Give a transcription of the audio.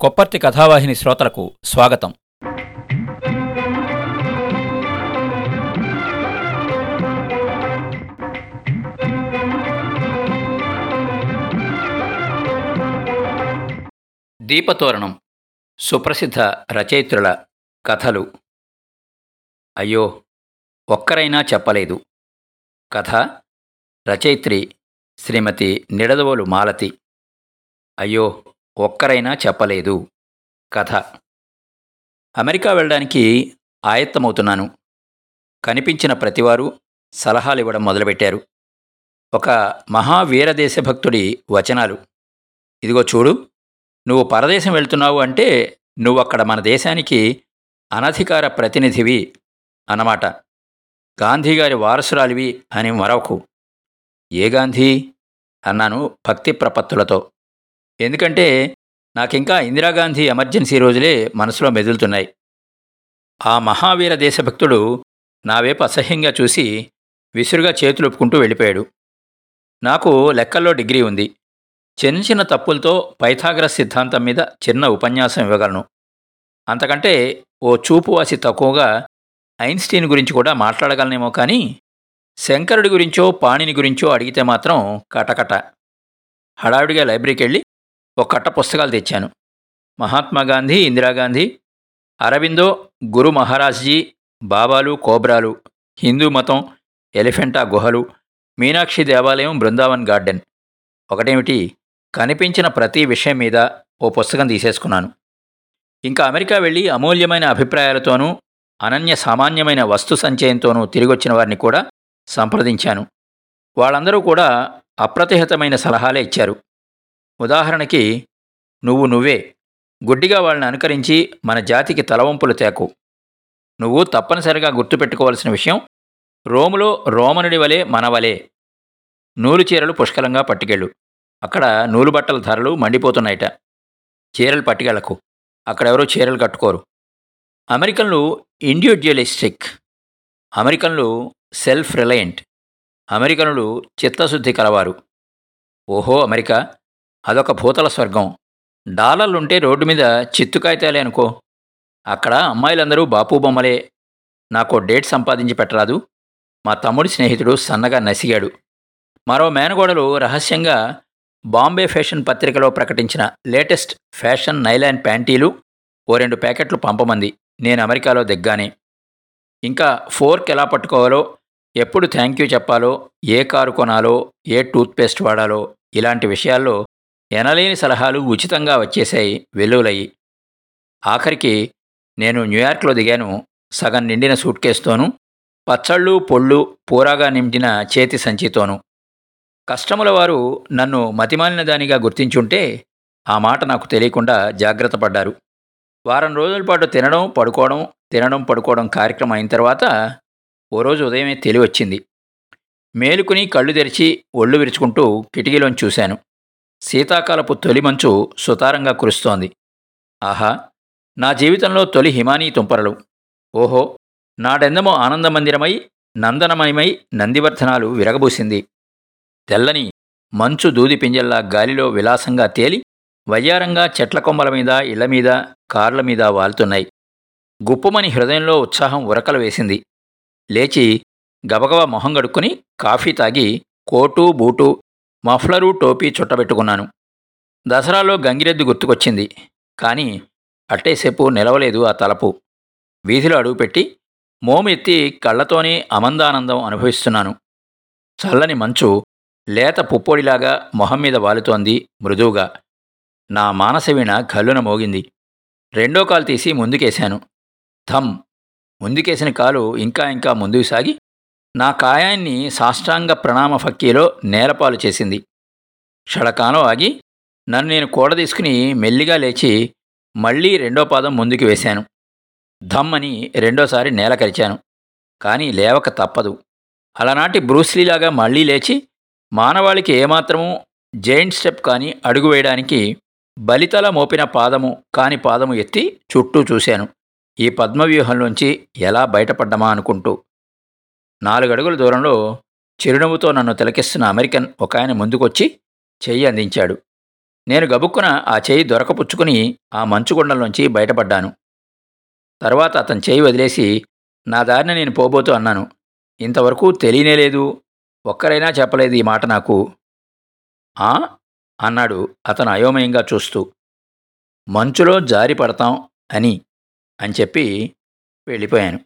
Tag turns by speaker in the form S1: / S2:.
S1: కొప్పర్తి కథావాహిని శ్రోతలకు స్వాగతం. దీపతోరణం సుప్రసిద్ధ రచయిత్రుల కథలు. అయ్యో ఒక్కరైనా చెప్పలేదు. కథ రచయిత్రి శ్రీమతి నిడదవోలు మాలతి. అయ్యో ఒక్కరైనా చెప్పలేదు. కథ. అమెరికా వెళ్ళడానికి ఆయత్తమవుతున్నాను. కనిపించిన ప్రతివారు సలహాలు ఇవ్వడం మొదలుపెట్టారు. ఒక మహావీర దేశభక్తుడి వచనాలు. ఇదిగో చూడు నువ్వు పరదేశం వెళ్తున్నావు అంటే నువ్వు అక్కడ మన దేశానికి అనధికార ప్రతినిధివి అన్నమాట. గాంధీగారి వారసురాలివి అని మరొకు ఏ గాంధీ? అన్నాను భక్తి ప్రపత్తులతో ఎందుకంటే నాకింకా ఇందిరాగాంధీ ఎమర్జెన్సీ రోజులే మనసులో మెదులుతున్నాయి. ఆ మహావీర దేశభక్తుడు నా వైపు అసహ్యంగా చూసి విసురుగా చేతులొప్పుకుంటూ వెళ్ళిపోయాడు. నాకు లెక్కల్లో డిగ్రీ ఉంది. చిన్న చిన్న తప్పులతో పైథాగ్రస్ సిద్ధాంతం మీద చిన్న ఉపన్యాసం ఇవ్వగలను. అంతకంటే ఓ చూపువాసి తక్కువగా ఐన్స్టీన్ గురించి కూడా మాట్లాడగలనేమో కానీ శంకరుడి గురించో పాణిని గురించో అడిగితే మాత్రం కటకట. హడావిడిగా లైబ్రరీకి వెళ్ళి ఒక కట్ట పుస్తకాలు తెచ్చాను. మహాత్మా గాంధీ ఇందిరాగాంధీ అరవిందో గురు మహారాజ్జీ బాబాలు కోబ్రాలు హిందూ మతం ఎలిఫెంటా గుహలు మీనాక్షి దేవాలయం బృందావన్ గార్డెన్. ఒకటేమిటి? కనిపించిన ప్రతి విషయం మీద ఓ పుస్తకం తీసేసుకున్నాను. ఇంకా అమెరికా వెళ్ళి అమూల్యమైన అభిప్రాయాలతోనూ అనన్య సామాన్యమైన వస్తు సంచయంతోనూ తిరిగొచ్చిన వారిని కూడా సంప్రదించాను. వాళ్ళందరూ కూడా అప్రతిహతమైన సలహాలే ఇచ్చారు. ఉదాహరణకి నువ్వు నువ్వే. గుడ్డిగా వాళ్ళని అనుకరించి మన జాతికి తలవంపులు తేకు. నువ్వు తప్పనిసరిగా గుర్తుపెట్టుకోవాల్సిన విషయం రోములో రోమనుడి వలె మనవలే నూలు చీరలు పుష్కలంగా పట్టుకెళ్ళు. అక్కడ నూలు బట్టల ధరలు మండిపోతున్నాయట. చీరలు పట్టుకెళ్ళకు అక్కడెవరూ చీరలు కట్టుకోరు. అమెరికన్లు ఇండివిజువలిస్టిక్ అమెరికన్లు సెల్ఫ్ రిలయంట్. అమెరికనులు చిత్తశుద్ధి కలవారు. ఓహో అమెరికా! అదొక భూతల స్వర్గం. డాలర్లుంటే రోడ్డు మీద చిత్తు కాగితాలే అనుకో. అక్కడ అమ్మాయిలందరూ బాపు బొమ్మలే. నాకో డేట్ సంపాదించి పెట్టరాదు. మా తమ్ముడి స్నేహితుడు సన్నగా నసిగాడు. మరో మేనగోడలు రహస్యంగా బాంబే ఫ్యాషన్ పత్రికలో ప్రకటించిన లేటెస్ట్ ఫ్యాషన్ నైలాన్ ప్యాంటీలు ఓ రెండు ప్యాకెట్లు పంపమంది. నేను అమెరికాలో దిగ్గానే. ఇంకా ఫోర్క్ ఎలా పట్టుకోవాలో ఎప్పుడు థ్యాంక్ యూ చెప్పాలో ఏ కారు కొనాలో ఏ టూత్పేస్ట్ వాడాలో ఇలాంటి విషయాల్లో ఎనలేని సలహాలు ఉచితంగా వచ్చేసాయి వెల్లువలయ్యి. ఆఖరికి నేను న్యూయార్క్లో దిగాను సగం నిండిన సూట్ కేసుతోనూ పచ్చళ్ళు పొళ్ళు పూరాగా నిండిన చేతి సంచితోనూ. కస్టముల వారు నన్ను మతిమాలిన దానిగా గుర్తించుంటే ఆ మాట నాకు తెలియకుండా జాగ్రత్త పడ్డారు. వారం రోజుల పాటు తినడం పడుకోవడం తినడం పడుకోవడం కార్యక్రమం అయిన తర్వాత ఓ రోజు ఉదయమే తెలివచ్చింది. మేలుకుని కళ్ళు తెరిచి ఒళ్ళు విరుచుకుంటూ కిటికీలోంచి చూశాను. శీతాకాలపు తొలి మంచు సుతారంగా కురుస్తోంది. ఆహా నా జీవితంలో తొలి హిమానీ తుంపరలు. ఓహో నాడెందమో ఆనందమందిరమై నందనమయమై నందివర్ధనాలు విరగబూసింది. తెల్లని మంచు దూది పింజల్లా గాలిలో విలాసంగా తేలి వయ్యారంగా చెట్ల కొమ్మల మీద ఇళ్ళ మీద కార్ల మీద వాలుతున్నాయి. గుప్పమని హృదయంలో ఉత్సాహం ఉరకలు వేసింది. లేచి గబగబా మొహం గడుక్కుని కాఫీ తాగి కోటు బూటు మఫ్లరు టోపీ చుట్టబెట్టుకున్నాను దసరాలో గంగిరెద్దు గుర్తుకొచ్చింది. కానీ అట్టేసేపు నిలవలేదు ఆ తలపు. వీధిలో అడుగుపెట్టి మోమెత్తి కళ్ళతోనే అమందానందం అనుభవిస్తున్నాను. చల్లని మంచు లేత పుప్పొడిలాగా మొహం మీద వాలుతోంది మృదువుగా. నా మానసవీణ కల్లున మోగింది. రెండో కాలు తీసి ముందుకేశాను. థమ్ ముందుకేసిన కాలు ఇంకా ఇంకా ముందుకు సాగి నా కాయాన్ని సాష్టాంగ ప్రణామ ఫక్కీలో నేలపాలు చేసింది. క్షణకాలం ఆగి నన్ను నేను కూడ తీసుకుని మెల్లిగా లేచి మళ్ళీ రెండో పాదం ముందుకు వేశాను. ధమ్ అని రెండోసారి నేల కరిచాను. కానీ లేవక తప్పదు. అలనాటి బ్రూస్లీలాగా మళ్ళీ లేచి మానవాళికి ఏమాత్రమూ జైంట్ స్టెప్ కానీ అడుగు వేయడానికి బలితల మోపిన పాదము కాని పాదము ఎత్తి చుట్టూ చూశాను. ఈ పద్మవ్యూహంలోంచి ఎలా బయటపడ్డమా అనుకుంటూ నాలుగడుగుల దూరంలో చిరునవ్వుతో నన్ను తిలకిస్తున్న అమెరికన్ ఒక ఆయన ముందుకొచ్చి చెయ్యి అందించాడు. నేను గబుక్కున ఆ చేయి దొరకపుచ్చుకుని ఆ మంచుగుండంలోంచి బయటపడ్డాను. తర్వాత అతని చేయి వదిలేసి నా దారిని నేను పోబోతూ అన్నాను. ఇంతవరకు తెలియనే లేదు. ఒక్కరైనా చెప్పలేదు ఈ మాట నాకు. ఆ? అన్నాడు అతను అయోమయంగా చూస్తూ. మంచులో జారి పడతాం అని అని చెప్పి వెళ్ళిపోయాను.